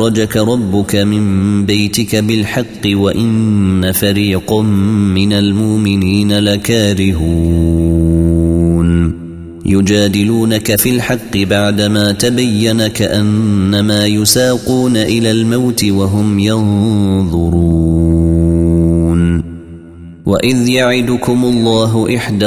أخرجك ربك من بيتك بالحق وإن فريقا من المؤمنين لكارهون. يجادلونك في الحق بعدما تبين كأنما يساقون إلى الموت وهم ينظرون. وإذ يعدكم الله إحدى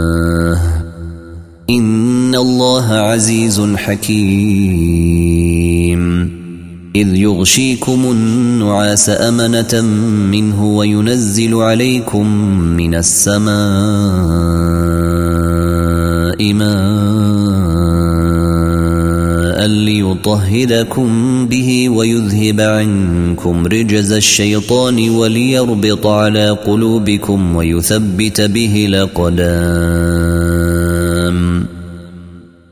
إن الله عزيز حكيم إذ يغشيكم النعاس أمنة منه وينزل عليكم من السماء ماء ليطهركم به ويذهب عنكم رجز الشيطان وليربط على قلوبكم ويثبت به الأقدام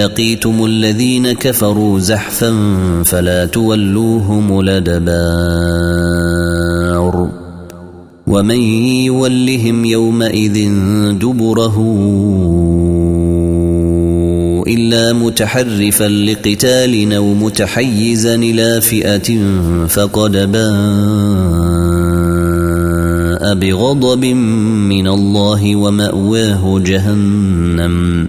لقيتم الذين كفروا زحفا فلا تولوهم الأدبار ومن يولهم يومئذ دبره إلا متحرفا لقتال أو متحيزا إلى فئة فقد باء بغضب من الله ومأواه جهنم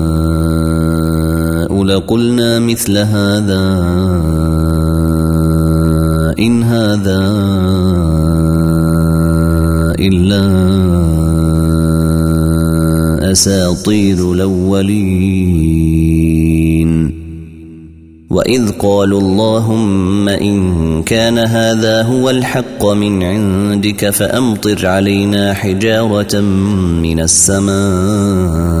لقلنا مثل هذا إن هذا إلا أساطير الأولين. وإذ قالوا اللهم إن كان هذا هو الحق من عندك فأمطر علينا حجارة من السماء.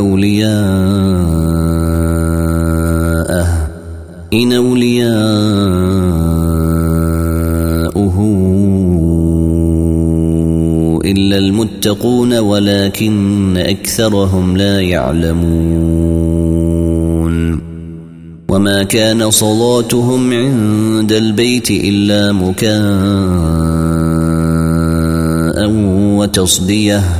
أولياءه إن أولياؤه إلا المتقون ولكن أكثرهم لا يعلمون. وما كان صلاتهم عند البيت إلا مكاء وتصدية.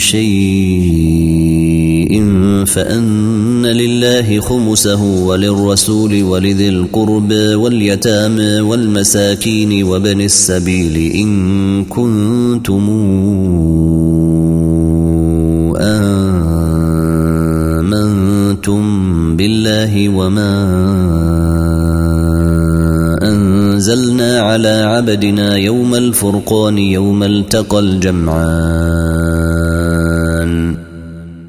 شيء فأن لله خمسه وللرسول ولذي القربى واليتامى والمساكين وبن السبيل إن كنتم آمنتم بالله وما أنزلنا على عبدنا يوم الفرقان يوم التقى الجمعان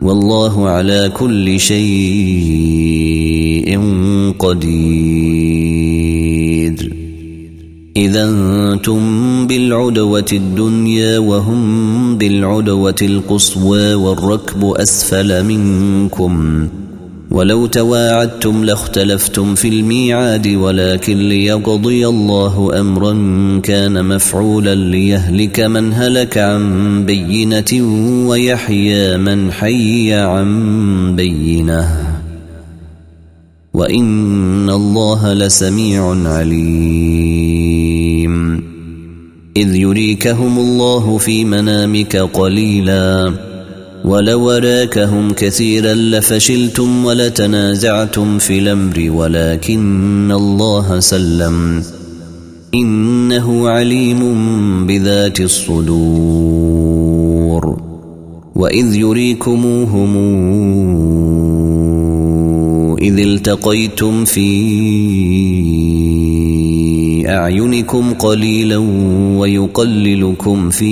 والله على كل شيء قدير. إذا أنتم بالعدوة الدنيا وهم بالعدوة القصوى والركب أسفل منكم. ولو تواعدتم لاختلفتم في الميعاد ولكن ليقضي الله أمرا كان مفعولا ليهلك من هلك عن بينة ويحيى من حي عن بينة. وإن الله لسميع عليم. إذ يريكهم الله في منامك قليلا. ولو راكهم كثيرا لفشلتم ولتنازعتم في الأمر ولكن الله سلم. إنه عليم بذات الصدور. وإذ يريكموهم إذ التقيتم في أعينكم قليلا ويقللكم في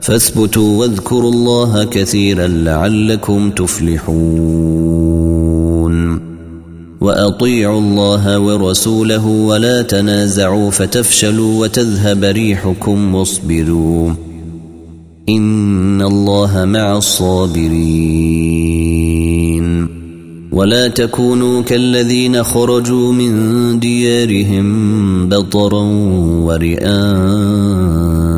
فاثبتوا واذكروا الله كثيرا لعلكم تفلحون. وأطيعوا الله ورسوله ولا تنازعوا فتفشلوا وتذهب ريحكم واصبروا. إن الله مع الصابرين. ولا تكونوا كالذين خرجوا من ديارهم بطرا ورئاء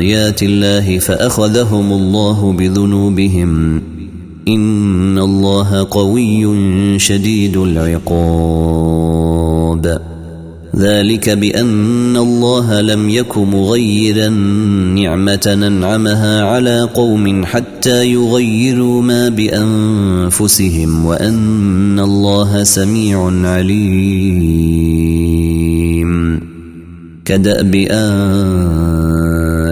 بايات الله فأخذهم الله بذنوبهم. إن الله قوي شديد العقاب. ذلك بأن الله لم يك مغيرا نعمة ننعمها على قوم حتى يغيروا ما بأنفسهم وأن الله سميع عليم. كدأب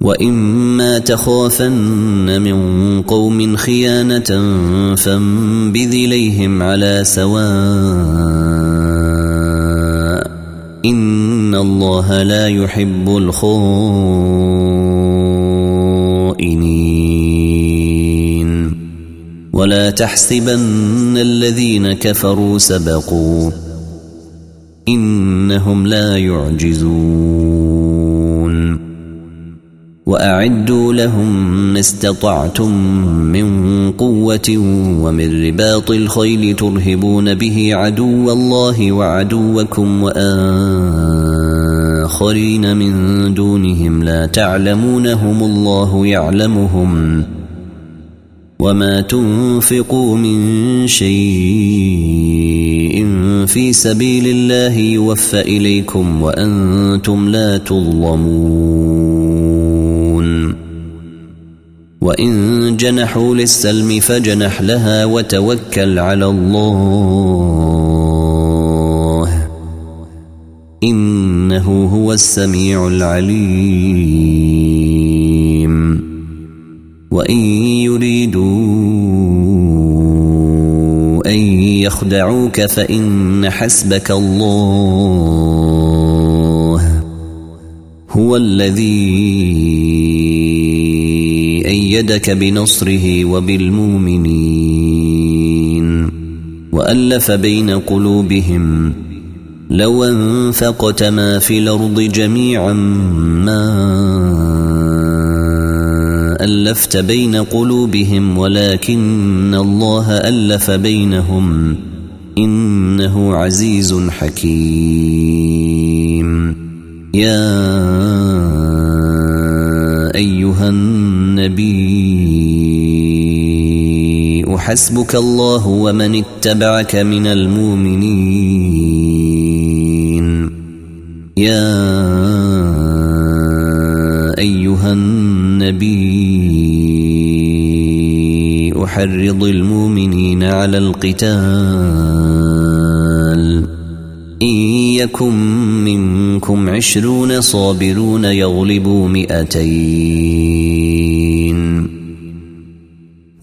وإما تخافن من قوم خيانة فانبذ إليهم على سواء إن الله لا يحب الخائنين ولا تحسبن الذين كفروا سبقوا إنهم لا يعجزون وأعدوا لهم ما استطعتم من قوة ومن رباط الخيل ترهبون به عدو الله وعدوكم وآخرين من دونهم لا تعلمونهم الله يعلمهم وما تنفقوا من شيء في سبيل الله يوفى إليكم وأنتم لا تظلمون وإن جنحوا للسلم فجنح لها وتوكل على الله إنه هو السميع العليم وإن يريدوا أن يخدعوك فإن حسبك الله هو الذي أيدك بنصره وبالمؤمنين وألف بين قلوبهم لو أنفقت ما في الأرض جميعا ما ألفت بين قلوبهم ولكن الله ألف بينهم إنه عزيز حكيم. يا أيها النبي. حسبك الله ومن اتبعك من المؤمنين. يا أيها النبي أحرض المؤمنين على القتال. إن يكن منكم عشرون صابرون يغلبوا مئتين.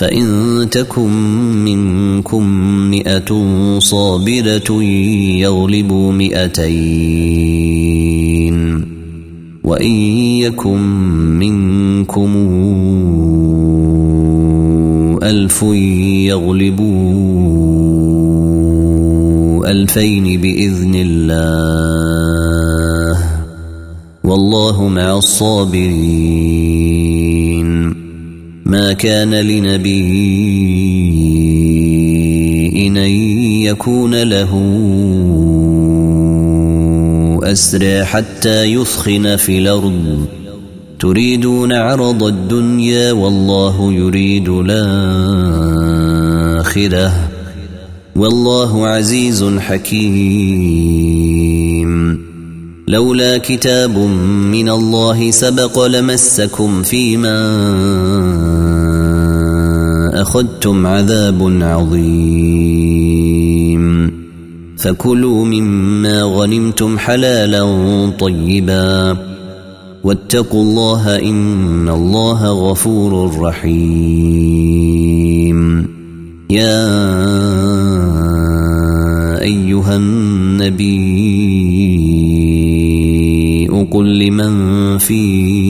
فإن تكن منكم مئة صابرة يغلبوا مئتين وإن يكن منكم ألف يغلبوا ألفين بإذن الله والله مع الصابرين ما كان لنبي إن يكون له أسرى حتى يثخن في الأرض. تريدون عرض الدنيا والله يريد الآخرة. والله عزيز حكيم. لولا كتاب من الله سبق لمسكم فيما أخذتم عذاب عظيم. فكلوا مما غنمتم حلالا طيبا. واتقوا الله إن الله غفور رحيم. يا أيها النبي قل لمن في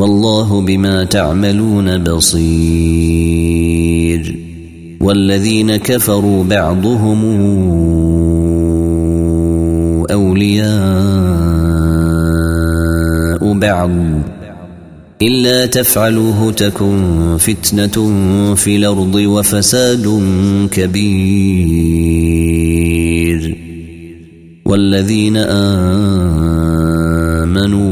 والله بما تعملون بصير والذين كفروا بعضهم أولياء بعض إلا تفعلوه تكن فتنة في الأرض وفساد كبير والذين آمنوا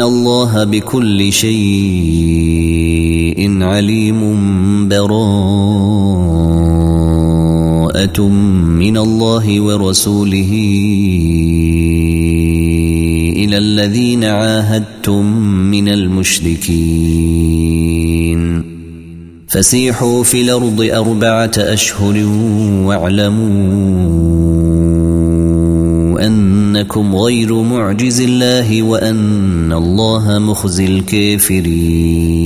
إن الله بكل شيء عليم براءة من الله ورسوله إلى الذين عاهدتم من المشركين. فسيحوا في الأرض أربعة أشهر واعلموا أنكم غير معجز الله وأن الله مخزي الكافرين.